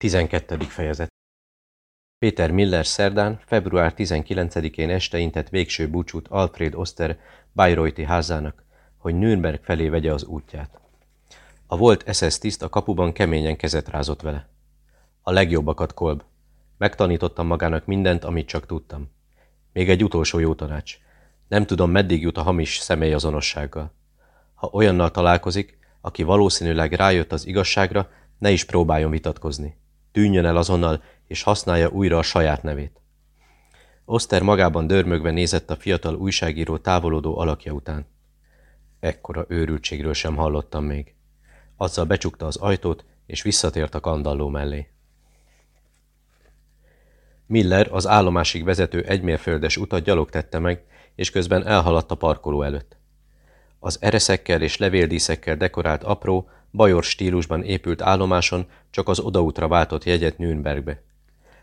12. fejezet Péter Miller szerdán, február 19-én este intett végső búcsút Alfred Oster Bayreuthi házának, hogy Nürnberg felé vegye az útját. A volt SS tiszt a kapuban keményen kezet rázott vele. A legjobbakat, Kolb. Megtanítottam magának mindent, amit csak tudtam. Még egy utolsó jó tanács. Nem tudom, meddig jut a hamis személyazonossággal. Ha olyannal találkozik, aki valószínűleg rájött az igazságra, ne is próbáljon vitatkozni. Tűnjön el azonnal, és használja újra a saját nevét. Oszter magában dörmögve nézett a fiatal újságíró távolodó alakja után. Ekkora őrültségről sem hallottam még. Azzal becsukta az ajtót, és visszatért a kandalló mellé. Miller az állomásig vezető egymérföldes utat gyalog tette meg, és közben elhaladt a parkoló előtt. Az ereszekkel és levéldíszekkel dekorált apró, bajor stílusban épült állomáson csak az odaútra váltott jegyet Nürnbergbe.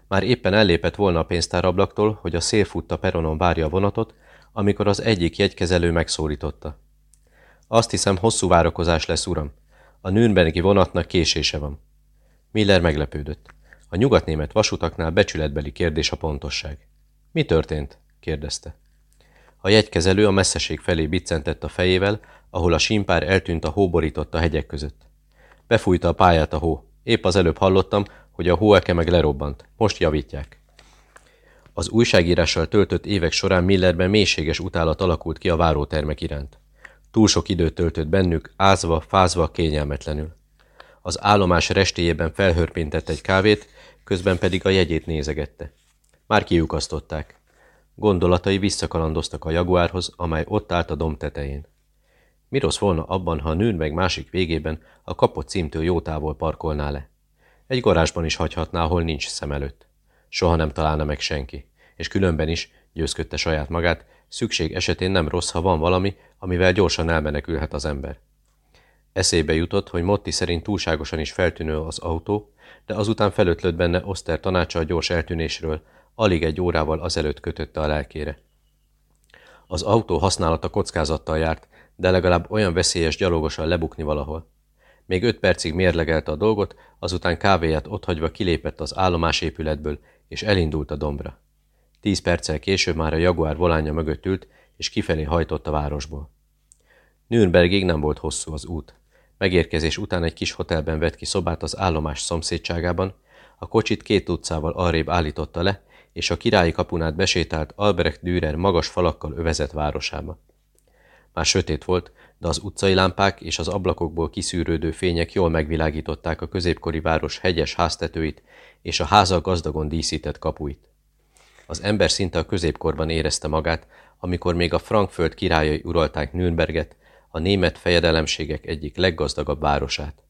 Már éppen ellépett volna a pénztárablaktól, hogy a szélfutta peronon várja a vonatot, amikor az egyik jegykezelő megszólította. Azt hiszem, hosszú várakozás lesz, uram. A Nürnbergi vonatnak késése van. Miller meglepődött. A nyugatnémet vasutaknál becsületbeli kérdés a pontosság. Mi történt? kérdezte. A jegykezelő a messzeség felé biccentett a fejével, ahol a simpár eltűnt a hóborított a hegyek között. Befújta a pályát a hó. Épp az előbb hallottam, hogy a hóeke meg lerobbant. Most javítják. Az újságírással töltött évek során Millerben mélységes utálat alakult ki a várótermek iránt. Túl sok időt töltött bennük, ázva, fázva, kényelmetlenül. Az állomás restéjében felhörpintett egy kávét, közben pedig a jegyét nézegette. Már kiukasztották. Gondolatai visszakalandoztak a jaguárhoz, amely ott állt a domb tetején. Mi rossz volna abban, ha a Nürnberg másik végében a kapott címtől jó távol parkolná le? Egy garázsban is hagyhatná, ahol nincs szem előtt. Soha nem találna meg senki, és különben is, győzködte saját magát, szükség esetén nem rossz, ha van valami, amivel gyorsan elmenekülhet az ember. Eszébe jutott, hogy Motti szerint túlságosan is feltűnő az autó, de azután felötlött benne Oszter tanácsa a gyors eltűnésről, alig egy órával azelőtt kötötte a lelkére. Az autó használata kockázattal járt, de legalább olyan veszélyes gyalogosan lebukni valahol. Még öt percig mérlegelte a dolgot, azután kávéját otthagyva kilépett az állomásépületből, és elindult a dombra. Tíz perccel később már a Jaguár volánja mögött ült, és kifelé hajtott a városból. Nürnbergig nem volt hosszú az út. Megérkezés után egy kis hotelben vett ki szobát az állomás szomszédságában, a kocsit két utcával arrébb állította le, és a királyi kapunát besétált Albrecht Dürer magas falakkal övezett városába. Már sötét volt, de az utcai lámpák és az ablakokból kiszűrődő fények jól megvilágították a középkori város hegyes háztetőit és a házak gazdagon díszített kapuit. Az ember szinte a középkorban érezte magát, amikor még a Frankföld királyai uralták Nürnberget, a német fejedelemségek egyik leggazdagabb városát.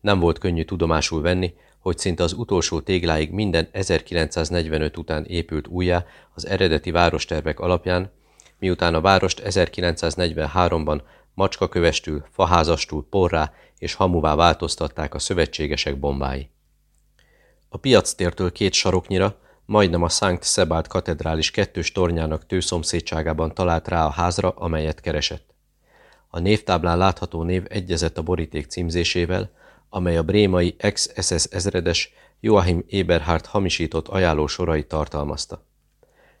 Nem volt könnyű tudomásul venni, hogy szinte az utolsó tégláig minden 1945 után épült újjá az eredeti várostervek alapján, miután a várost 1943-ban macskakövestül, faházastól porrá és hamuvá változtatták a szövetségesek bombái. A piactértől két saroknyira, majdnem a Szent Szebált katedrális kettős tornyának tőszomszédságában talált rá a házra, amelyet keresett. A névtáblán látható név egyezett a boríték címzésével, amely a brémai ex-SS ezredes Joachim Eberhard hamisított ajánló sorait tartalmazta.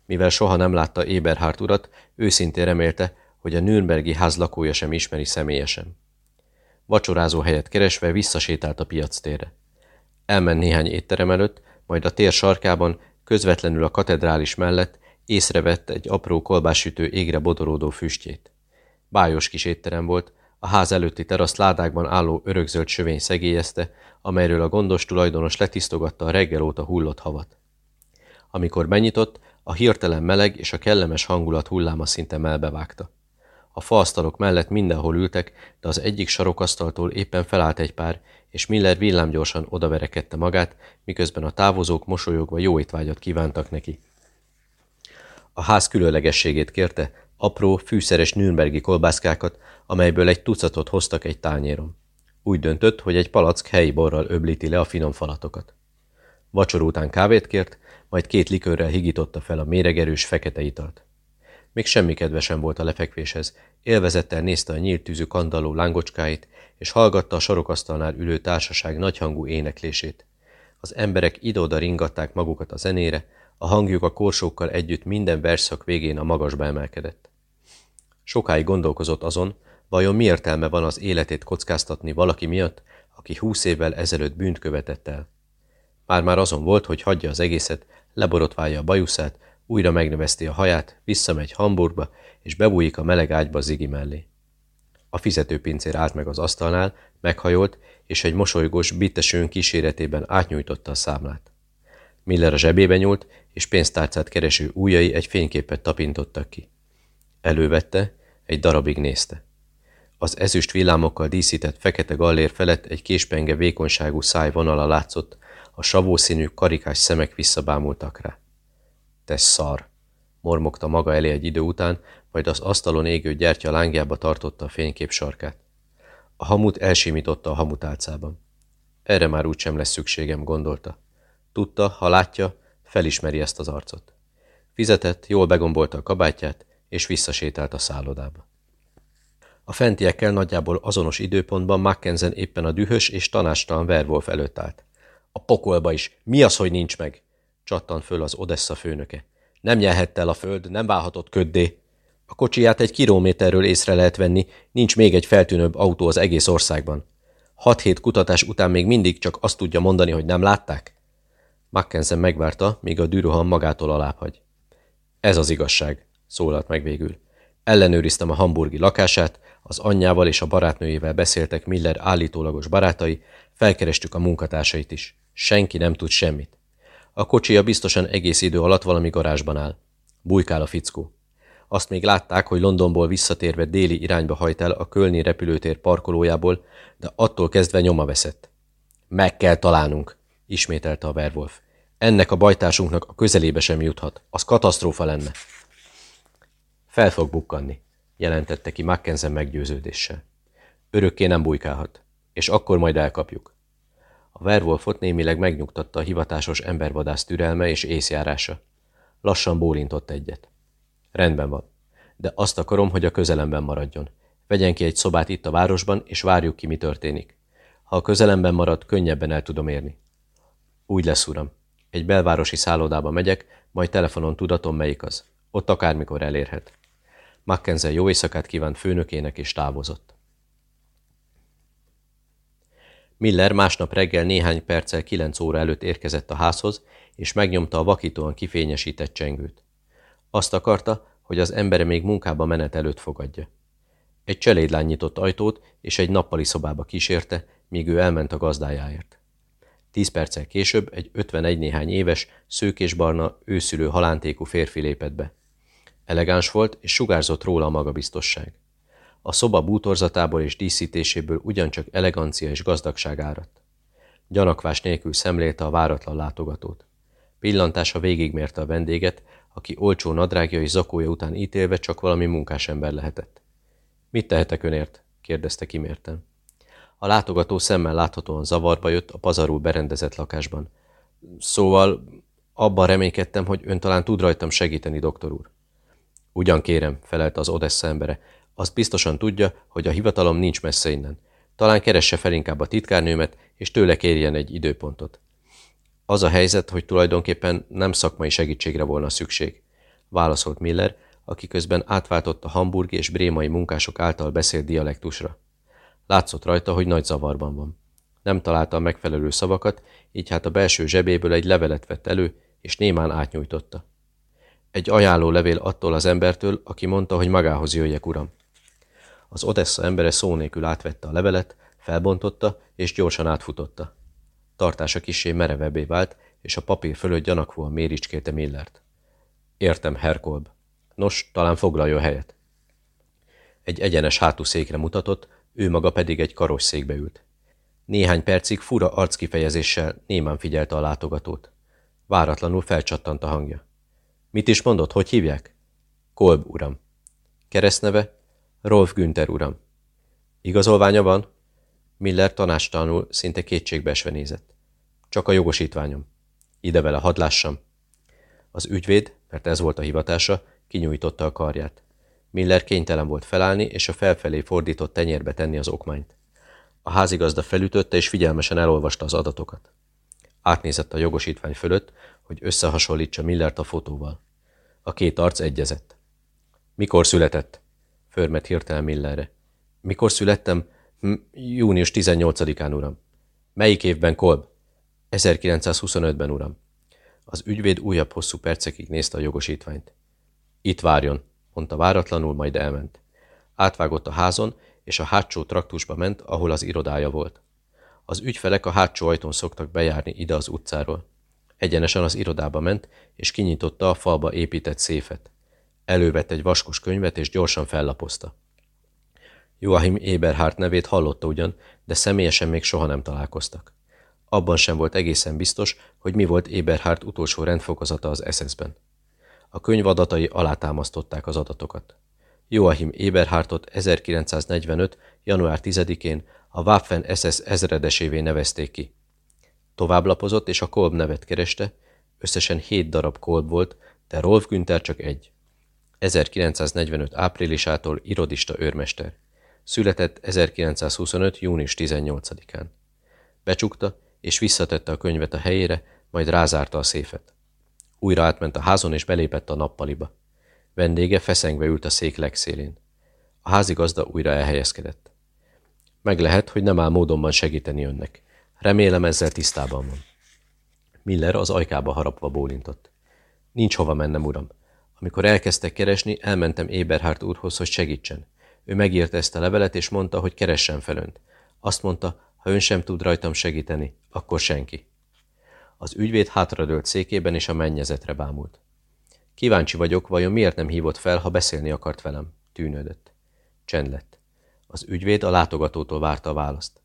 Mivel soha nem látta Eberhard urat, őszintén remélte, hogy a Nürnbergi ház lakója sem ismeri személyesen. Vacsorázó helyet keresve visszasétált a piac térre. Elment néhány étterem előtt, majd a tér sarkában, közvetlenül a katedrális mellett észrevett egy apró kolbássütő égre bodoródó füstjét. Bájos kis étterem volt, a ház előtti terasz ládákban álló örökzöld sövény szegélyezte, amelyről a gondos tulajdonos letisztogatta a reggel óta hullott havat. Amikor benyitott, a hirtelen meleg és a kellemes hangulat hulláma szinte melbevágta. A faasztalok mellett mindenhol ültek, de az egyik sarokasztaltól éppen felállt egy pár, és Miller villámgyorsan odaverekedte magát, miközben a távozók mosolyogva jó étvágyat kívántak neki. A ház különlegességét kérte, apró, fűszeres nürnbergi kolbászkákat, amelyből egy tucatot hoztak egy tányéron. Úgy döntött, hogy egy palack helyi borral öblíti le a finom falatokat. Vacsor után kávét kért, majd két likőrrel higította fel a méregerős fekete italt. Még semmi kedve sem volt a lefekvéshez, élvezettel nézte a nyílt tűzű kandalló lángocskáit, és hallgatta a sarokasztalnál ülő társaság nagyhangú éneklését. Az emberek ide-oda ringatták magukat a zenére, a hangjuk a korsókkal együtt minden verszak végén a magasba emelkedett. Sokáig gondolkozott azon, vajon mi értelme van az életét kockáztatni valaki miatt, aki húsz évvel ezelőtt bűnt követett el. Már-már azon volt, hogy hagyja az egészet, leborotválja a bajuszát, újra megnöveszti a haját, visszamegy Hamburgba, és bebújik a meleg ágyba Zigi mellé. A fizetőpincér állt meg az asztalnál, meghajolt, és egy mosolygós, bittesőn kíséretében átnyújtotta a számlát. Miller a zsebébe nyúlt, és pénztárcát kereső ujjai egy fényképet tapintottak ki. Elővette, egy darabig nézte. Az ezüst villámokkal díszített fekete gallér felett egy késpenge vékonyságú száj vonala látszott, a savószínű karikás szemek visszabámultak rá. Te szar! mormogta maga elé egy idő után, majd az asztalon égő gyertya lángjába tartotta a fénykép sarkát. A hamut elsimította a hamutálcában. Erre már úgysem lesz szükségem, gondolta. Tudta, ha látja, felismeri ezt az arcot. Fizetett, jól begombolta a kabátját, és visszasétált a szállodába. A fentiekkel nagyjából azonos időpontban Mackenzen éppen a dühös és tanástalan Werwolf előtt állt. A pokolba is. Mi az, hogy nincs meg? Csattan föl az Odessa főnöke. Nem nyelhette el a föld, nem válhatott köddé. A kocsiját egy kilométerről észre lehet venni, nincs még egy feltűnőbb autó az egész országban. Hat hét kutatás után még mindig csak azt tudja mondani, hogy nem látták? Mackensen megvárta, míg a dűrohan magától alábbhagy. Ez az igazság, szólalt meg végül. Ellenőriztem a hamburgi lakását, az anyjával és a barátnőjével beszéltek Miller állítólagos barátai, felkerestük a munkatársait is. Senki nem tud semmit. A kocsija biztosan egész idő alatt valami garázsban áll. Bujkál a fickó. Azt még látták, hogy Londonból visszatérve déli irányba hajt el a Kölni repülőtér parkolójából, de attól kezdve nyoma veszett. Meg kell találnunk, ismételte a Werwolf. Ennek a bajtársunknak a közelébe sem juthat. Az katasztrófa lenne. Fel fog bukkanni, jelentette ki Mackensen meggyőződéssel. Örökké nem bujkálhat, és akkor majd elkapjuk. A Werwolfot némileg megnyugtatta a hivatásos embervadász türelme és észjárása. Lassan bólintott egyet. Rendben van, de azt akarom, hogy a közelemben maradjon. Vegyen ki egy szobát itt a városban, és várjuk ki, mi történik. Ha a közelemben marad, könnyebben el tudom érni. Úgy lesz, uram. Egy belvárosi szállodába megyek, majd telefonon tudatom, melyik az. Ott akármikor elérhet. Mackenzie jó éjszakát kívánt főnökének és távozott. Miller másnap reggel néhány perccel kilenc óra előtt érkezett a házhoz, és megnyomta a vakítóan kifényesített csengőt. Azt akarta, hogy az embere még munkába menet előtt fogadja. Egy cselédlány nyitott ajtót, és egy nappali szobába kísérte, míg ő elment a gazdájáért. Tíz perccel később egy 51 néhány éves, szőkésbarna, őszülő halántékú férfi lépett be. Elegáns volt, és sugárzott róla a magabiztosság. A szoba bútorzatából és díszítéséből ugyancsak elegancia és gazdagság áradt. Gyanakvás nélkül szemlélte a váratlan látogatót. Pillantása végigmérte a vendéget, aki olcsó nadrágja és zakója után ítélve csak valami munkás ember lehetett. Mit tehetek önért? kérdezte kimérten. A látogató szemmel láthatóan zavarba jött a pazarul berendezett lakásban. Szóval abban reménykedtem, hogy ön talán tud rajtam segíteni, doktor úr. Ugyan kérem, felelte az Odessa embere. Azt biztosan tudja, hogy a hivatalom nincs messze innen. Talán keresse fel inkább a titkárnőmet, és tőle kérjen egy időpontot. Az a helyzet, hogy tulajdonképpen nem szakmai segítségre volna szükség, válaszolt Miller, aki közben átváltott a hamburgi és brémai munkások által beszélt dialektusra. Látszott rajta, hogy nagy zavarban van. Nem találta a megfelelő szavakat, így hát a belső zsebéből egy levelet vett elő, és némán átnyújtotta. Egy ajánló levél attól az embertől, aki mondta, hogy magához jöjjek, uram. Az Odessa embere szó nélkül átvette a levelet, felbontotta, és gyorsan átfutotta. Tartása kisé merevebbé vált, és a papír fölött gyanakvóan méricskélte Millert. Értem, Herkolb. Nos, talán foglaljon helyet. Egy egyenes hátú székre mutatott, ő maga pedig egy karosszékbe ült. Néhány percig fura arckifejezéssel némán figyelte a látogatót. Váratlanul felcsattant a hangja. Mit is mondott, hogy hívják? Kolb, uram. Keresztneve? Rolf Günther, uram. Igazolványa van? Miller tanástalanul, szinte kétségbeesve nézett. Csak a jogosítványom. Ide vele, hadd lássam. Az ügyvéd, mert ez volt a hivatása, kinyújtotta a karját. Miller kénytelen volt felállni, és a felfelé fordított tenyérbe tenni az okmányt. A házigazda felütötte, és figyelmesen elolvasta az adatokat. Átnézett a jogosítvány fölött, hogy összehasonlítsa Millert a fotóval. A két arc egyezett. Mikor született? Förmet hirtelen Millerre. Mikor születtem? Hm, június 18-án, uram. Melyik évben, Kolb? 1925-ben, uram. Az ügyvéd újabb hosszú percekig nézte a jogosítványt. Itt várjon, mondta váratlanul, majd elment. Átvágott a házon, és a hátsó traktusba ment, ahol az irodája volt. Az ügyfelek a hátsó ajtón szoktak bejárni ide az utcáról. Egyenesen az irodába ment, és kinyitotta a falba épített széfet. Elővett egy vaskos könyvet, és gyorsan fellapozta. Joachim Eberhardt nevét hallotta ugyan, de személyesen még soha nem találkoztak. Abban sem volt egészen biztos, hogy mi volt Eberhardt utolsó rendfokozata az SS-ben. A könyv adatai alátámasztották az adatokat. Joachim Eberhardtot 1945. január 10-én a Waffen SS ezredesévé nevezték ki. Továbblapozott és a Kolb nevet kereste, összesen hét darab Kolb volt, de Rolf Günther csak egy. 1945 áprilisától irodista őrmester. Született 1925. június 18-án. Becsukta, és visszatette a könyvet a helyére, majd rázárta a széfet. Újra átment a házon, és belépett a nappaliba. Vendége feszengve ült a szék legszélén. A házigazda újra elhelyezkedett. Meg lehet, hogy nem áll módonban segíteni önnek. Remélem ezzel tisztában van. Miller az ajkába harapva bólintott. Nincs hova mennem, uram. Amikor elkezdtek keresni, elmentem Eberhardt úrhoz, hogy segítsen. Ő megírta ezt a levelet, és mondta, hogy keressen fel önt. Azt mondta, ha ön sem tud rajtam segíteni, akkor senki. Az ügyvéd hátradőlt székében, és a mennyezetre bámult. Kíváncsi vagyok, vajon miért nem hívott fel, ha beszélni akart velem? Tűnődött. Csend lett. Az ügyvéd a látogatótól várta a választ.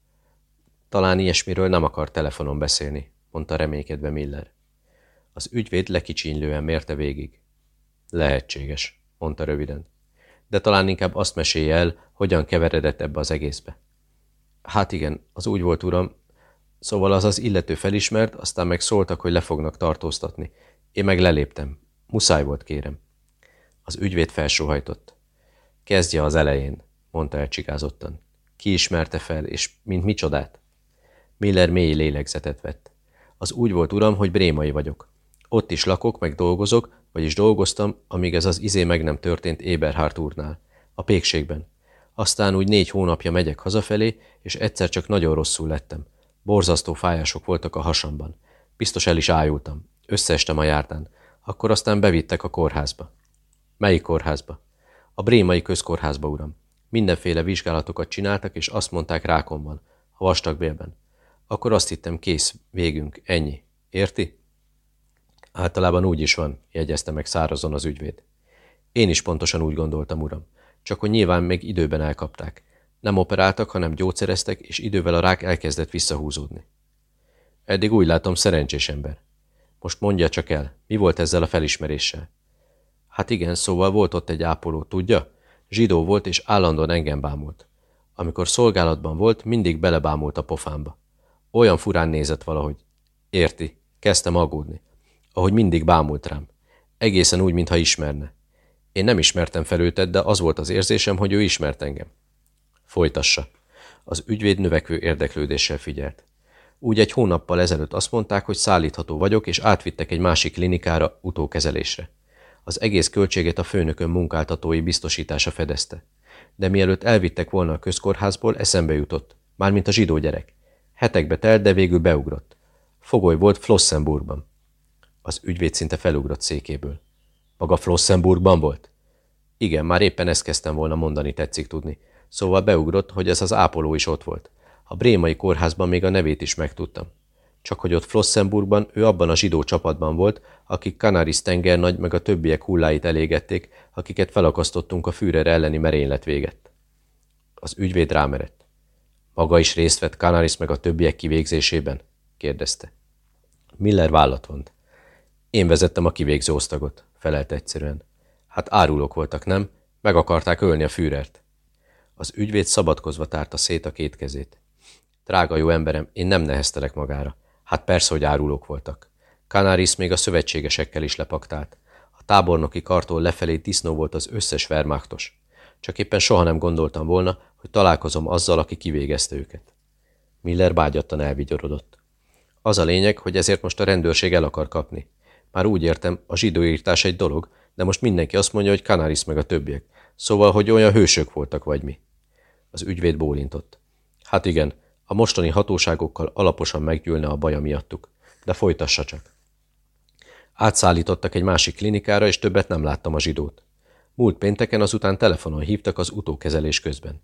Talán ilyesmiről nem akar telefonon beszélni, mondta reménykedve Miller. Az ügyvéd lekicsinylően mérte végig. Lehetséges, mondta röviden. De talán inkább azt mesélje el, hogyan keveredett ebbe az egészbe. Hát igen, az úgy volt, uram. Szóval az az illető felismert, aztán meg szóltak, hogy le fognak tartóztatni. Én meg leléptem. Muszáj volt, kérem. Az ügyvéd felsóhajtott. Kezdje az elején, mondta elcsigázottan. Ki ismerte fel, és mint micsodát? Miller mély lélegzetet vett. Az úgy volt, uram, hogy brémai vagyok. Ott is lakok, meg dolgozok, vagyis dolgoztam, amíg ez az izé meg nem történt Eberhardt úrnál, a pékségben. Aztán úgy négy hónapja megyek hazafelé, és egyszer csak nagyon rosszul lettem. Borzasztó fájások voltak a hasamban. Biztos el is ájultam. Összeestem a járdán. Akkor aztán bevittek a kórházba. Melyik kórházba? A Brémai közkórházba, uram. Mindenféle vizsgálatokat csináltak, és azt mondták rákom van, a vastagbélben. Akkor azt hittem, kész, végünk, ennyi. Érti? Általában úgy is van, jegyezte meg szárazon az ügyvéd. Én is pontosan úgy gondoltam, uram. Csak hogy nyilván még időben elkapták. Nem operáltak, hanem gyógyszereztek, és idővel a rák elkezdett visszahúzódni. Eddig úgy látom szerencsés ember. Most mondja csak el, mi volt ezzel a felismeréssel? Hát igen, szóval volt ott egy ápoló, tudja? Zsidó volt, és állandóan engem bámult. Amikor szolgálatban volt, mindig belebámult a pofámba. Olyan furán nézett valahogy. Érti, kezdtem aggódni. Ahogy mindig bámult rám. Egészen úgy, mintha ismerne. Én nem ismertem fel őtet, de az volt az érzésem, hogy ő ismert engem. Folytassa. Az ügyvéd növekvő érdeklődéssel figyelt. Úgy egy hónappal ezelőtt azt mondták, hogy szállítható vagyok, és átvittek egy másik klinikára utókezelésre. Az egész költséget a főnökön munkáltatói biztosítása fedezte. De mielőtt elvittek volna a közkórházból, eszembe jutott, mármint a zsidó gyerek. Hetekbe telt, de végül beugrott. Fogoly volt Flossenburgban. Az ügyvéd szinte felugrott székéből. Maga Flossenburgban volt? Igen, már éppen ezt kezdtem volna mondani, tetszik tudni. Szóval beugrott, hogy ez az ápoló is ott volt. A brémai kórházban még a nevét is megtudtam. Csak hogy ott Flossenburgban ő abban a zsidó csapatban volt, akik Canaris tengernagy meg a többiek hulláit elégették, akiket felakasztottunk a Führer elleni merénylet véget. Az ügyvéd rámerett. Maga is részt vett Canaris meg a többiek kivégzésében? kérdezte. Miller vállat vont. Én vezettem a kivégző osztagot, felelte egyszerűen. Hát árulók voltak, nem? Meg akarták ölni a Führert. Az ügyvéd szabadkozva tárta szét a két kezét. Drága jó emberem, én nem neheztelek magára. Hát persze, hogy árulók voltak. Canaris még a szövetségesekkel is lepaktált. A tábornoki kartól lefelé disznó volt az összes vermachtos. Csak éppen soha nem gondoltam volna, hogy találkozom azzal, aki kivégezte őket. Miller bágyattan elvigyorodott. Az a lényeg, hogy ezért most a rendőrség el akar kapni. Már úgy értem, a zsidóírtás egy dolog, de most mindenki azt mondja, hogy Canaris meg a többiek. Szóval, hogy olyan hősök voltak, vagy mi. Az ügyvéd bólintott. Hát igen, a mostani hatóságokkal alaposan meggyűlne a baja miattuk. De folytassa csak. Átszállítottak egy másik klinikára, és többet nem láttam a zsidót. Múlt pénteken azután telefonon hívtak az utókezelés közben.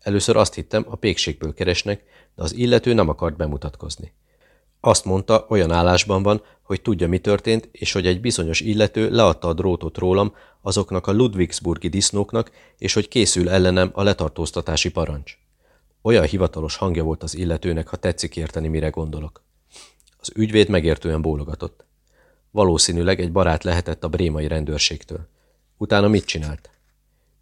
Először azt hittem, a pékségből keresnek, de az illető nem akart bemutatkozni. Azt mondta, olyan állásban van, hogy tudja, mi történt, és hogy egy bizonyos illető leadta a drótot rólam azoknak a Ludwigsburgi disznóknak, és hogy készül ellenem a letartóztatási parancs. Olyan hivatalos hangja volt az illetőnek, ha tetszik érteni, mire gondolok. Az ügyvéd megértően bólogatott. Valószínűleg egy barát lehetett a brémai rendőrségtől. Utána mit csinált?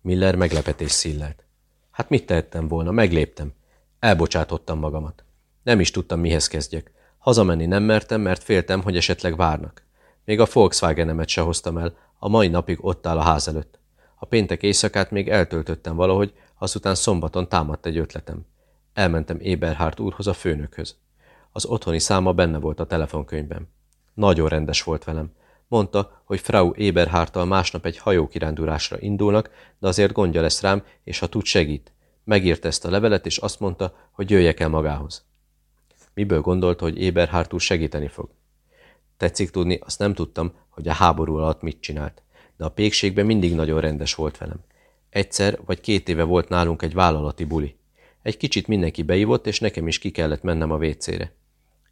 Miller meglepetés szillelt. Hát mit tehettem volna? Megléptem. Elbocsátottam magamat. Nem is tudtam, mihez kezdjek. Hazamenni nem mertem, mert féltem, hogy esetleg várnak. Még a Volkswagenemet se hoztam el, a mai napig ott áll a ház előtt. A péntek éjszakát még eltöltöttem valahogy, azután szombaton támadt egy ötletem. Elmentem Eberhardt úrhoz a főnökhöz. Az otthoni száma benne volt a telefonkönyvben. Nagyon rendes volt velem. Mondta, hogy Frau Eberhardtal másnap egy hajókirándulásra indulnak, de azért gondja lesz rám, és ha tud, segít. Megírta ezt a levelet, és azt mondta, hogy jöjjek el magához. Miből gondolta, hogy Eberhardt úr segíteni fog? Tetszik tudni, azt nem tudtam, hogy a háború alatt mit csinált, de a pékségben mindig nagyon rendes volt velem. Egyszer vagy két éve volt nálunk egy vállalati buli. Egy kicsit mindenki beívott, és nekem is ki kellett mennem a vécére.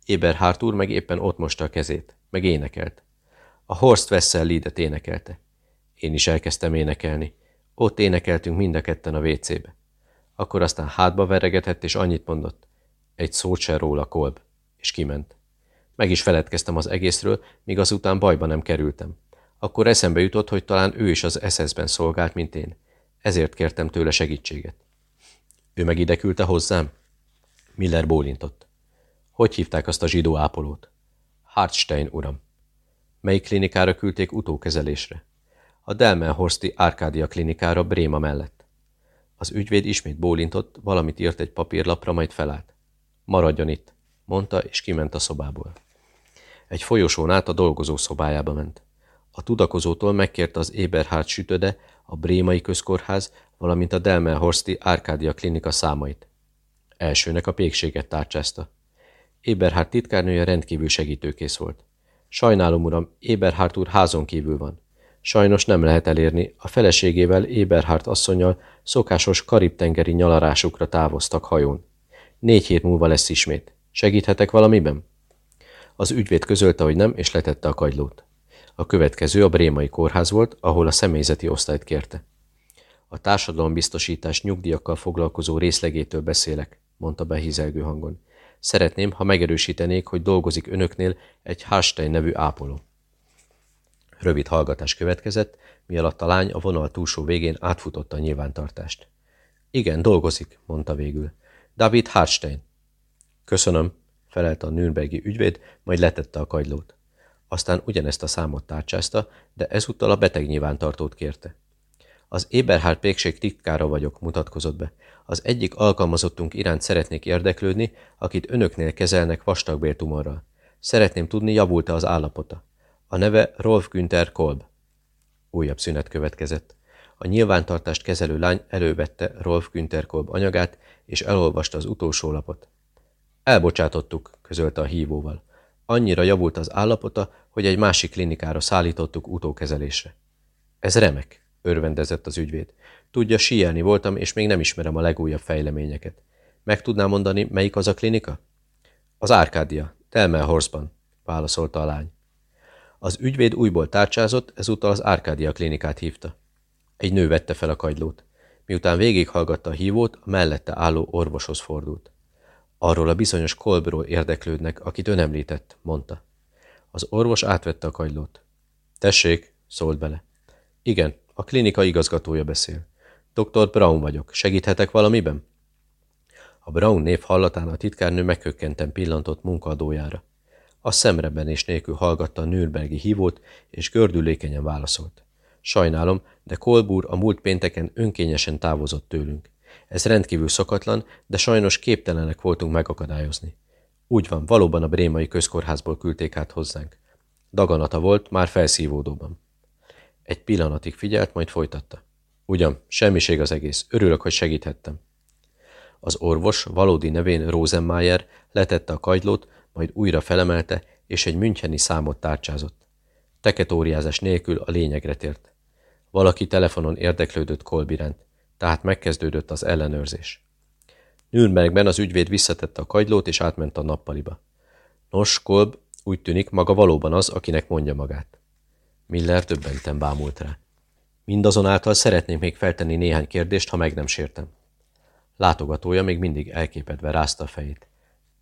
Eberhardt úr meg éppen ott mosta a kezét, meg énekelt. A Horst Wessel Liedet énekelte. Én is elkezdtem énekelni. Ott énekeltünk mind a ketten a vécébe. Akkor aztán hátba veregetett, és annyit mondott. Egy szót se róla, Kolb. És kiment. Meg is feledkeztem az egészről, míg azután bajba nem kerültem. Akkor eszembe jutott, hogy talán ő is az SS-ben szolgált, mint én. Ezért kértem tőle segítséget. Ő meg ide küldte hozzám? Miller bólintott. Hogy hívták azt a zsidó ápolót? Hartstein, uram. Melyik klinikára küldték utókezelésre? A Delmenhorsti Árkádia klinikára Bréma mellett. Az ügyvéd ismét bólintott, valamit írt egy papírlapra, majd felállt. Maradjon itt, mondta, és kiment a szobából. Egy folyosón át a dolgozó szobájába ment. A tudakozótól megkérte az Eberhard sütöde, a Brémai Közkórház, valamint a Delmenhorsti Árkádia klinika számait. Elsőnek a pékséget tárcsázta. Eberhard titkárnője rendkívül segítőkész volt. Sajnálom, uram, Eberhard úr házon kívül van. Sajnos nem lehet elérni, a feleségével Eberhard asszonyal szokásos karib-tengeri nyalarásukra távoztak hajón. Négy hét múlva lesz ismét. Segíthetek valamiben? Az ügyvéd közölte, hogy nem, és letette a kagylót. A következő a Brémai kórház volt, ahol a személyzeti osztályt kérte. A társadalombiztosítás nyugdíjakkal foglalkozó részlegétől beszélek, mondta behizelgő hangon. Szeretném, ha megerősítenék, hogy dolgozik önöknél egy Harstein nevű ápoló. Rövid hallgatás következett, mi alatt a lány a vonal túlsó végén átfutotta a nyilvántartást. Igen, dolgozik, mondta végül. David Harstein. Köszönöm, felelte a Nürnbergi ügyvéd, majd letette a kagylót. Aztán ugyanezt a számot tárcsázta, de ezúttal a beteg nyilvántartót kérte. Az Eberhard pékség titkára vagyok, mutatkozott be. Az egyik alkalmazottunk iránt szeretnék érdeklődni, akit önöknél kezelnek vastagbéltumorral. Szeretném tudni, javult-e az állapota. A neve Rolf Günther Kolb. Újabb szünet következett. A nyilvántartást kezelő lány elővette Rolf Günther anyagát, és elolvasta az utolsó lapot. Elbocsátottuk, közölte a hívóval. Annyira javult az állapota, hogy egy másik klinikára szállítottuk utókezelésre. Ez remek, örvendezett az ügyvéd. Tudja, síelni voltam, és még nem ismerem a legújabb fejleményeket. Meg tudná mondani, melyik az a klinika? Az Árkádia, Telmelhorstban, válaszolta a lány. Az ügyvéd újból tárcsázott, ezúttal az Árkádia klinikát hívta. Egy nő vette fel a kagylót. Miután végighallgatta a hívót, a mellette álló orvoshoz fordult. Arról a bizonyos kolbról érdeklődnek, akit ön említett, mondta. Az orvos átvette a kagylót. Tessék, szólt bele. Igen, a klinika igazgatója beszél. Dr. Brown vagyok. Segíthetek valamiben? A Brown név hallatán a titkárnő meghökkenten pillantott munkadójára. A szemrebenés nélkül hallgatta a Nürnbergi hívót, és gördülékenyen válaszolt. Sajnálom, de Kolbúr a múlt pénteken önkényesen távozott tőlünk. Ez rendkívül szokatlan, de sajnos képtelenek voltunk megakadályozni. Úgy van, valóban a brémai közkórházból küldték át hozzánk. Daganata volt, már felszívódóban. Egy pillanatig figyelt, majd folytatta. Ugyan, semmiség az egész. Örülök, hogy segíthettem. Az orvos, valódi nevén Rosenmeier letette a kagylót, majd újra felemelte, és egy müncheni számot tárcsázott. Teketóriázás nélkül a lényegre tért. Valaki telefonon érdeklődött Kolbirent, tehát megkezdődött az ellenőrzés. Nürnbergben az ügyvéd visszatette a kagylót, és átment a nappaliba. Nos, Kolb, úgy tűnik, maga valóban az, akinek mondja magát. Miller többenten bámult rá. Mindazonáltal szeretnék még feltenni néhány kérdést, ha meg nem sértem. Látogatója még mindig elképedve rázta a fejét.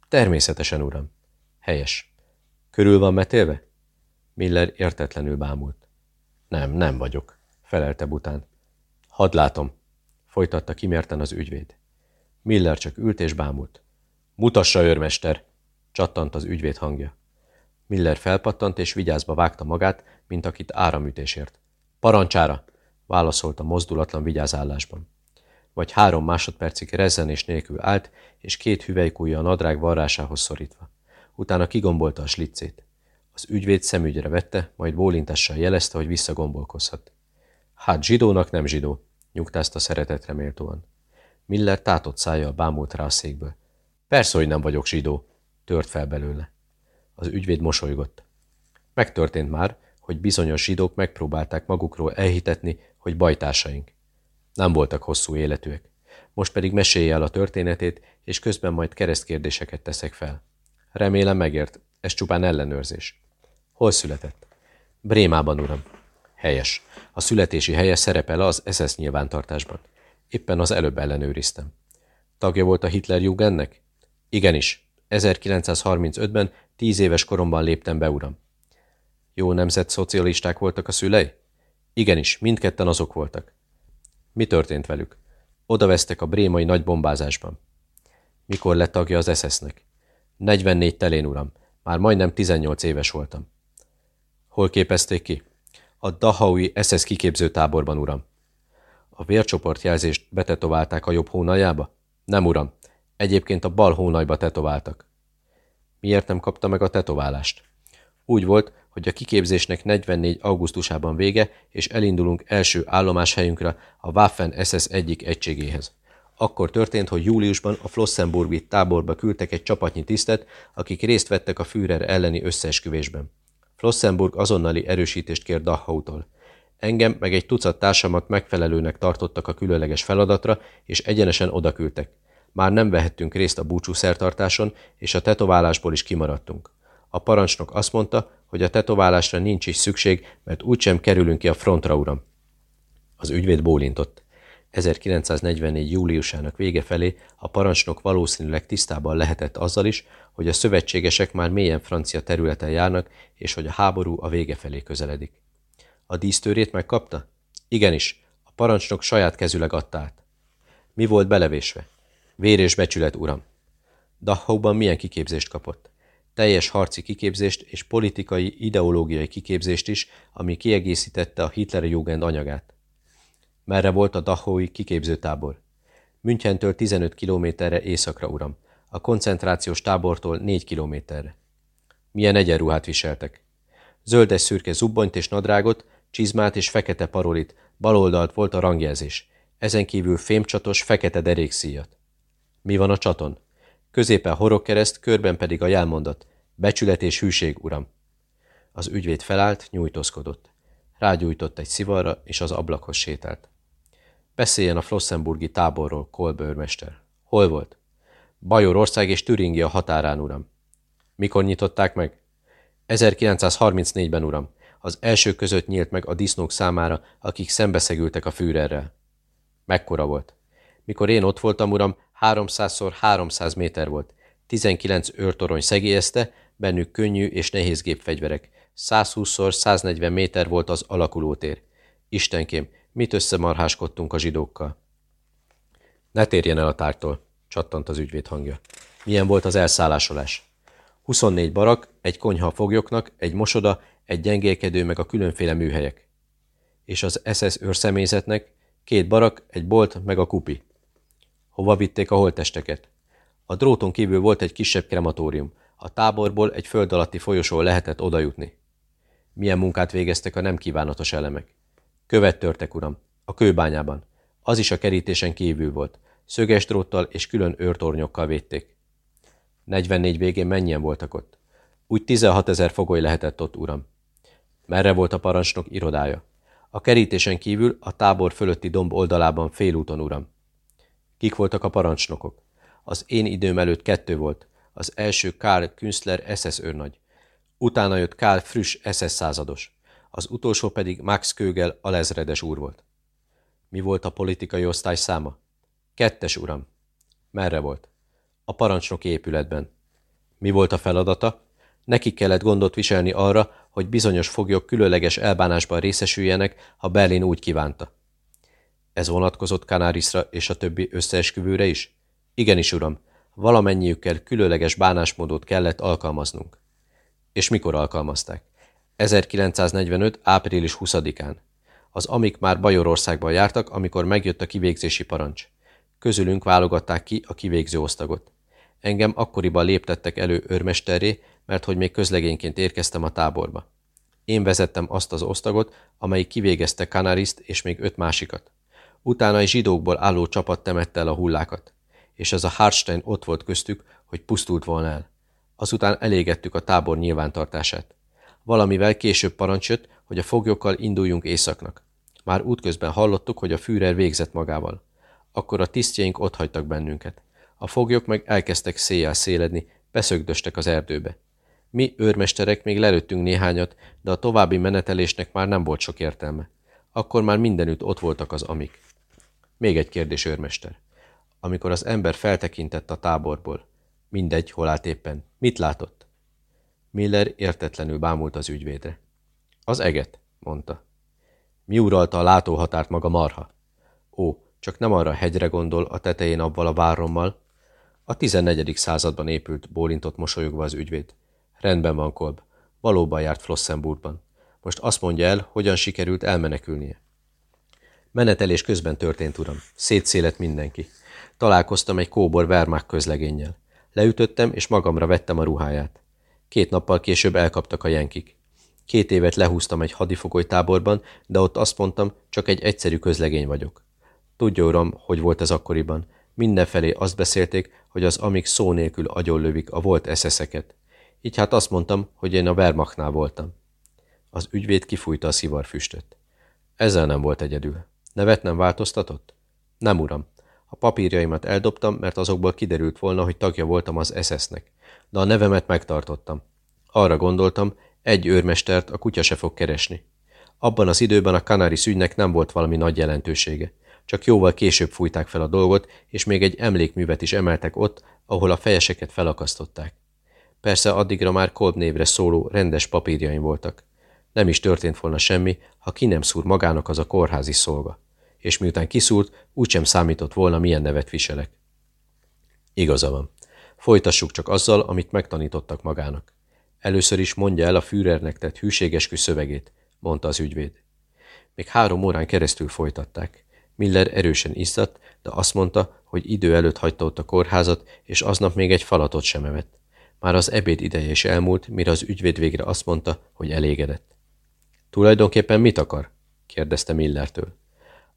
Természetesen, uram. Helyes. Körül van metélve? Miller értetlenül bámult. Nem, nem vagyok, felelte Bután. Hadd látom, folytatta kimérten az ügyvéd. Miller csak ült és bámult. Mutassa, őrmester! csattant az ügyvéd hangja. Miller felpattant és vigyázba vágta magát, mint akit áramütésért. Parancsára! válaszolta mozdulatlan vigyázállásban. Vagy három másodpercig rezzenés nélkül állt, és két hüvelykújja a nadrág varrásához szorítva. Utána kigombolta a slicét. Az ügyvéd szemügyre vette, majd bólintással jelezte, hogy visszagombolkozhat. Hát zsidónak nem zsidó, nyugtázta szeretetre méltóan. Miller tátott szájjal bámult rá a székből. Persze, hogy nem vagyok zsidó, tört fel belőle. Az ügyvéd mosolygott. Megtörtént már, hogy bizonyos zsidók megpróbálták magukról elhitetni, hogy bajtársaink. Nem voltak hosszú életűek. Most pedig mesélje el a történetét, és közben majd keresztkérdéseket teszek fel. Remélem megért, ez csupán ellenőrzés. Hol született? Brémában, uram. Helyes. A születési helye szerepel az SS nyilvántartásban. Éppen az előbb ellenőriztem. Tagja volt a Hitler Jugendnek? Igenis. 1935-ben, tíz éves koromban léptem be, uram. Jó nemzet szocialisták voltak a szülei? Igenis, mindketten azok voltak. Mi történt velük? Oda vesztek a brémai nagy bombázásban. Mikor lett tagja az SS-nek? 44 telén, uram. Már majdnem 18 éves voltam. Hol képezték ki? A Dahaui SS kiképző táborban, uram. A vércsoportjelzést betetoválták a jobb hónaljába? Nem, uram. Egyébként a bal hónajba tetováltak. Miért nem kapta meg a tetoválást? Úgy volt, hogy a kiképzésnek 44. augusztusában vége, és elindulunk első állomáshelyünkre a Waffen SS egyik egységéhez. Akkor történt, hogy júliusban a Flossenburgi táborba küldtek egy csapatnyi tisztet, akik részt vettek a Führer elleni összeesküvésben. Flossenburg azonnali erősítést kért Dachautól. Engem meg egy tucat társamat megfelelőnek tartottak a különleges feladatra, és egyenesen odaküldtek. Már nem vehettünk részt a búcsúszertartáson, és a tetoválásból is kimaradtunk. A parancsnok azt mondta, hogy a tetoválásra nincs is szükség, mert úgysem kerülünk ki a frontra, uram. Az ügyvéd bólintott. 1944. júliusának vége felé a parancsnok valószínűleg tisztában lehetett azzal is, hogy a szövetségesek már mélyen francia területen járnak, és hogy a háború a vége felé közeledik. A dísztőrét megkapta? Igenis, a parancsnok saját kezüleg adta át. Mi volt belevésve? Vér és becsület, uram. Dachauban milyen kiképzést kapott? teljes harci kiképzést és politikai, ideológiai kiképzést is, ami kiegészítette a Hitler Jugend anyagát. Merre volt a Dachói kiképzőtábor? Münchentől 15 kilométerre északra, uram. A koncentrációs tábortól 4 kilométerre. Milyen egyenruhát viseltek? Zöldes szürke zubbonyt és nadrágot, csizmát és fekete parolit, baloldalt volt a rangjelzés. Ezen kívül fémcsatos, fekete derékszíjat. Mi van a csaton? Középen horogkereszt, körben pedig a jelmondat. Becsület és hűség, uram. Az ügyvéd felállt, nyújtózkodott. Rágyújtott egy szivarra, és az ablakhoz sétált. Beszéljen a Flossenburgi táborról, Kolbőrmester. Hol volt? Bajorország és Türingia határán, uram. Mikor nyitották meg? 1934-ben, uram. Az első között nyílt meg a disznók számára, akik szembeszegültek a Führerrel. Mekkora volt? Mikor én ott voltam, uram, 300 300 méter volt. 19 őrtorony szegélyezte, bennük könnyű és nehéz gépfegyverek. 120-140 méter volt az alakulótér. Istenkém, mit összemarháskodtunk a zsidókkal? Ne térjen el a tártól, csattant az ügyvéd hangja. Milyen volt az elszállásolás? 24 barak, egy konyha a foglyoknak, egy mosoda, egy gyengélkedő meg a különféle műhelyek. És az SS őrszemélyzetnek két barak, egy bolt meg a kupi. Hova vitték a holtesteket? A dróton kívül volt egy kisebb krematórium. A táborból egy föld alatti folyosón lehetett odajutni. Milyen munkát végeztek a nem kívánatos elemek? Követ törtek, uram. A kőbányában. Az is a kerítésen kívül volt. Szöges dróttal és külön őrtornyokkal védték. 44 végén mennyien voltak ott? Úgy 16 ezer fogoly lehetett ott, uram. Merre volt a parancsnok irodája? A kerítésen kívül a tábor fölötti domb oldalában félúton, uram. Kik voltak a parancsnokok? Az én időm előtt kettő volt. Az első Karl Künstler SS őrnagy. Utána jött Karl Frisch SS százados. Az utolsó pedig Max Kögel alezredes úr volt. Mi volt a politikai osztály száma? Kettes, uram. Merre volt? A parancsnok épületben. Mi volt a feladata? Neki kellett gondot viselni arra, hogy bizonyos foglyok különleges elbánásban részesüljenek, ha Berlin úgy kívánta. Ez vonatkozott Kanárisra és a többi összeesküvőre is? Igenis, uram, valamennyiükkel különleges bánásmódot kellett alkalmaznunk. És mikor alkalmazták? 1945. április 20-án. Az amik már Bajorországban jártak, amikor megjött a kivégzési parancs. Közülünk válogatták ki a kivégző osztagot. Engem akkoriban léptettek elő őrmesterré, mert hogy még közlegényként érkeztem a táborba. Én vezettem azt az osztagot, amelyik kivégezte Kanariszt és még öt másikat. Utána egy zsidókból álló csapat temette el a hullákat, és ez a Harstein ott volt köztük, hogy pusztult volna el. Azután elégettük a tábor nyilvántartását. Valamivel később parancs jött, hogy a foglyokkal induljunk északnak. Már útközben hallottuk, hogy a Führer végzett magával. Akkor a tisztjeink ott hagytak bennünket. A foglyok meg elkezdtek széjjel széledni, beszögdöstek az erdőbe. Mi, őrmesterek, még lelőttünk néhányat, de a további menetelésnek már nem volt sok értelme. Akkor már mindenütt ott voltak az amik. Még egy kérdés, őrmester. Amikor az ember feltekintett a táborból, mindegy, hol állt éppen, mit látott? Miller értetlenül bámult az ügyvédre. Az eget, mondta. Mi uralta a látóhatárt maga marha? Ó, csak nem arra hegyre gondol a tetején abval a várommal. A 14. században épült, bólintott mosolyogva az ügyvéd. Rendben van, Kolb. Valóban járt Flossenburgban. Most azt mondja el, hogyan sikerült elmenekülnie. Menetelés közben történt, uram. Szétszélet mindenki. Találkoztam egy kóbor Wehrmacht közlegénnyel. Leütöttem, és magamra vettem a ruháját. Két nappal később elkaptak a jenkik. Két évet lehúztam egy hadifogolytáborban, de ott azt mondtam, csak egy egyszerű közlegény vagyok. Tudja, uram, hogy volt ez akkoriban. Mindenfelé azt beszélték, hogy az amik szó nélkül agyonlövik a volt eszeszeket. Így hát azt mondtam, hogy én a Wehrmachtnál voltam. Az ügyvéd kifújta a szivarfüstöt. Ezzel nem volt egyedül. Nevet nem változtatott? Nem, uram. A papírjaimat eldobtam, mert azokból kiderült volna, hogy tagja voltam az SS-nek. De a nevemet megtartottam. Arra gondoltam, egy őrmestert a kutya se fog keresni. Abban az időben a kanári szügynek nem volt valami nagy jelentősége. Csak jóval később fújták fel a dolgot, és még egy emlékművet is emeltek ott, ahol a fejeseket felakasztották. Persze addigra már Kolb névre szóló rendes papírjaim voltak. Nem is történt volna semmi, ha ki nem szúr magának az a kórházi szolga. És miután kiszúrt, úgysem számított volna, milyen nevet viselek. Igaza van. Folytassuk csak azzal, amit megtanítottak magának. Először is mondja el a Führernek tett hűségeskü szövegét, mondta az ügyvéd. Még három órán keresztül folytatták. Miller erősen iszadt, de azt mondta, hogy idő előtt hagyta ott a kórházat, és aznap még egy falatot sem evett. Már az ebéd ideje is elmúlt, mire az ügyvéd végre azt mondta, hogy elégedett. Tulajdonképpen mit akar? kérdezte Millertől.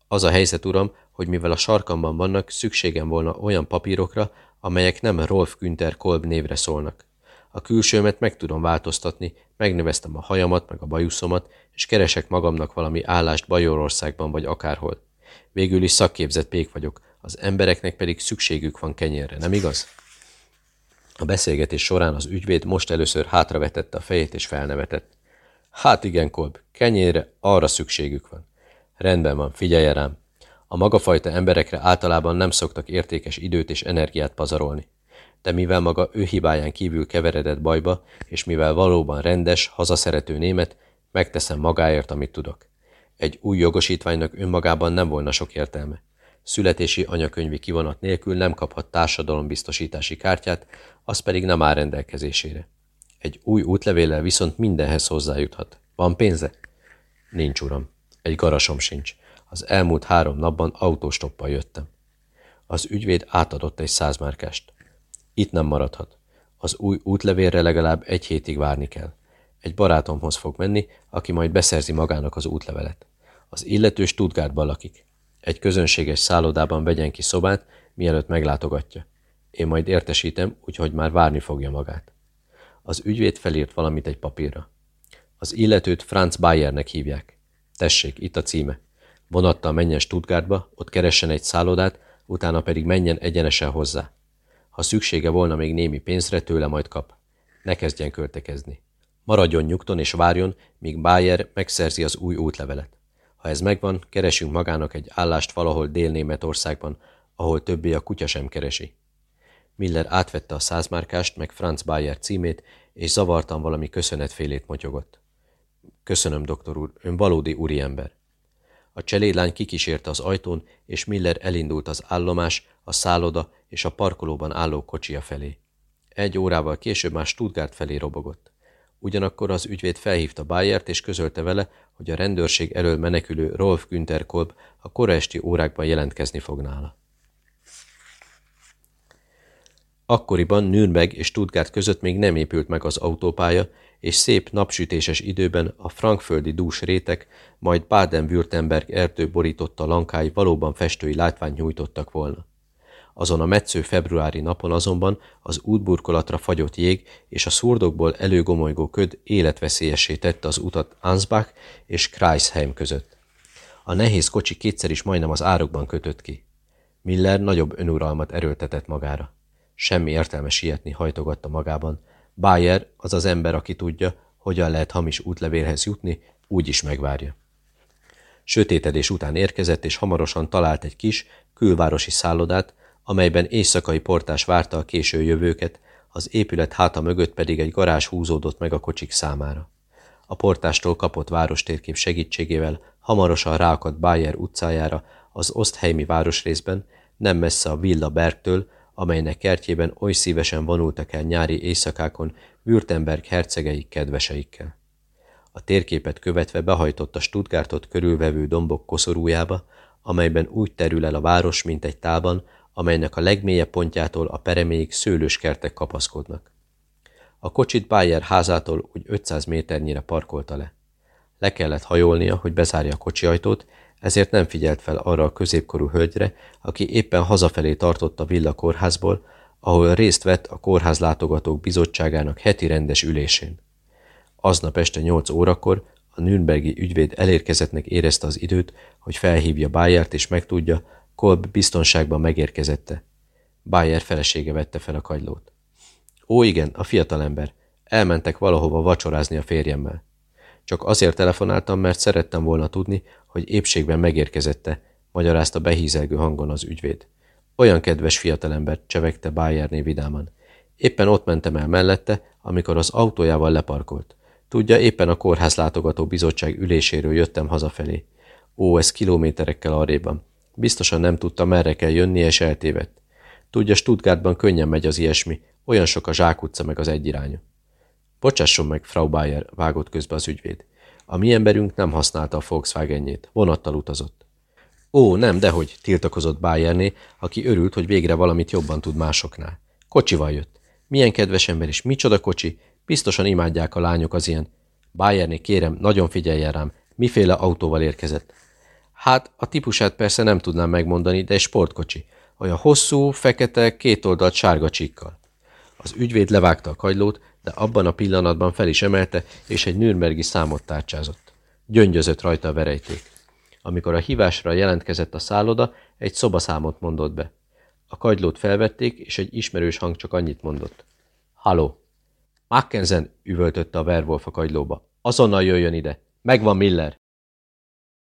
Az a helyzet, uram, hogy mivel a sarkamban vannak, szükségem volna olyan papírokra, amelyek nem Rolf Günther Kolb névre szólnak. A külsőmet meg tudom változtatni, megneveztem a hajamat, meg a bajuszomat, és keresek magamnak valami állást Bajorországban vagy akárhol. Végül is szakképzett pék vagyok, az embereknek pedig szükségük van kenyérre, nem igaz? A beszélgetés során az ügyvéd most először hátravetette a fejét és felnevetett. Hát igen, Kolb, kenyérre arra szükségük van. Rendben van, figyelj rám. A magafajta emberekre általában nem szoktak értékes időt és energiát pazarolni. De mivel maga ő hibáján kívül keveredett bajba, és mivel valóban rendes, hazaszerető német, megteszem magáért, amit tudok. Egy új jogosítványnak önmagában nem volna sok értelme születési anyakönyvi kivonat nélkül nem kaphat társadalombiztosítási kártyát, az pedig nem áll rendelkezésére. Egy új útlevéllel viszont mindenhez hozzájuthat. Van pénze? Nincs, uram. Egy garasom sincs. Az elmúlt három napban autóstoppal jöttem. Az ügyvéd átadott egy százmárkást. Itt nem maradhat. Az új útlevélre legalább egy hétig várni kell. Egy barátomhoz fog menni, aki majd beszerzi magának az útlevelet. Az illető Stuttgartban lakik. Egy közönséges szállodában vegyen ki szobát, mielőtt meglátogatja. Én majd értesítem, úgyhogy már várni fogja magát. Az ügyvéd felírt valamit egy papírra. Az illetőt Franz Bayernek hívják. Tessék, itt a címe. Vonattal menjen Stuttgartba, ott keressen egy szállodát, utána pedig menjen egyenesen hozzá. Ha szüksége volna még némi pénzre, tőle majd kap. Ne kezdjen költekezni. Maradjon nyugton és várjon, míg Bayer megszerzi az új útlevelet. Ha ez megvan, keresünk magának egy állást valahol Dél-Németországban, ahol többé a kutya sem keresi. Miller átvette a százmárkást, meg Franz Bayer címét, és zavartan valami köszönetfélét motyogott. Köszönöm, doktor úr, ön valódi úriember. A cselédlány kikísérte az ajtón, és Miller elindult az állomás, a szálloda és a parkolóban álló kocsia felé. Egy órával később már Stuttgart felé robogott. Ugyanakkor az ügyvéd felhívta Bayert és közölte vele, hogy a rendőrség elől menekülő Rolf Günther Kolb a kora esti órákban jelentkezni fog nála. Akkoriban Nürnberg és Stuttgart között még nem épült meg az autópálya, és szép napsütéses időben a frankföldi dús rétek, majd Baden-Württemberg erdő borította lankái valóban festői látványt nyújtottak volna. Azon a metsző februári napon azonban az útburkolatra fagyott jég és a szurdokból előgomolygó köd életveszélyessé tette az utat Ansbach és Kreisheim között. A nehéz kocsi kétszer is majdnem az árokban kötött ki. Miller nagyobb önuralmat erőltetett magára. Semmi értelme sietni hajtogatta magában. Bayer az az ember, aki tudja, hogyan lehet hamis útlevélhez jutni, úgy is megvárja. Sötétedés után érkezett, és hamarosan talált egy kis, külvárosi szállodát, amelyben éjszakai portás várta a késő jövőket, az épület háta mögött pedig egy garázs húzódott meg a kocsik számára. A portástól kapott várostérkép segítségével hamarosan ráakadt Bayer utcájára, az Oszthelymi városrészben, nem messze a Villa Bergtől, amelynek kertjében oly szívesen vonultak el nyári éjszakákon Württemberg hercegeik kedveseikkel. A térképet követve behajtott a Stuttgartot körülvevő dombok koszorújába, amelyben úgy terül el a város, mint egy tálban, amelynek a legmélyebb pontjától a pereméig szőlős kertek kapaszkodnak. A kocsit Bayer házától úgy 500 méternyire parkolta le. Le kellett hajolnia, hogy bezárja a kocsi ajtót, ezért nem figyelt fel arra a középkorú hölgyre, aki éppen hazafelé tartott a villa kórházból, ahol részt vett a kórház látogatók bizottságának heti rendes ülésén. Aznap este 8 órakor a Nürnbergi ügyvéd elérkezettnek érezte az időt, hogy felhívja Bayert és megtudja, Kolb biztonságban megérkezette. Bayer felesége vette fel a kagylót. Ó, igen, a fiatalember. Elmentek valahova vacsorázni a férjemmel. Csak azért telefonáltam, mert szerettem volna tudni, hogy épségben megérkezette, magyarázta behízelgő hangon az ügyvéd. Olyan kedves fiatalember, csevegte Bayerné vidáman. Éppen ott mentem el mellette, amikor az autójával leparkolt. Tudja, éppen a kórház látogató bizottság üléséről jöttem hazafelé. Ó, ez kilométerekkel arréban. Biztosan nem tudta, merre kell jönni, és eltévedt. Tudja, Stuttgartban könnyen megy az ilyesmi, olyan sok a zsákutca meg az egyirányú. Bocsásson meg, Frau Bayer, vágott közbe az ügyvéd. A mi emberünk nem használta a Volkswagenjét, vonattal utazott. Ó, nem, dehogy, tiltakozott Bayerné, aki örült, hogy végre valamit jobban tud másoknál. Kocsival jött. Milyen kedves ember és micsoda kocsi, biztosan imádják a lányok az ilyen. Bayerné, kérem, nagyon figyeljen rám, miféle autóval érkezett. Hát, a típusát persze nem tudnám megmondani, de egy sportkocsi. Olyan hosszú, fekete, kétoldalt sárga csikkal. Az ügyvéd levágta a kagylót, de abban a pillanatban fel is emelte, és egy nürnbergi számot tárcsázott. Gyöngyözött rajta a verejték. Amikor a hívásra jelentkezett a szálloda, egy szobaszámot mondott be. A kagylót felvették, és egy ismerős hang csak annyit mondott. Haló! Mackensen üvöltötte a Werwolf a kagylóba. Azonnal jöjjön ide! Megvan Miller!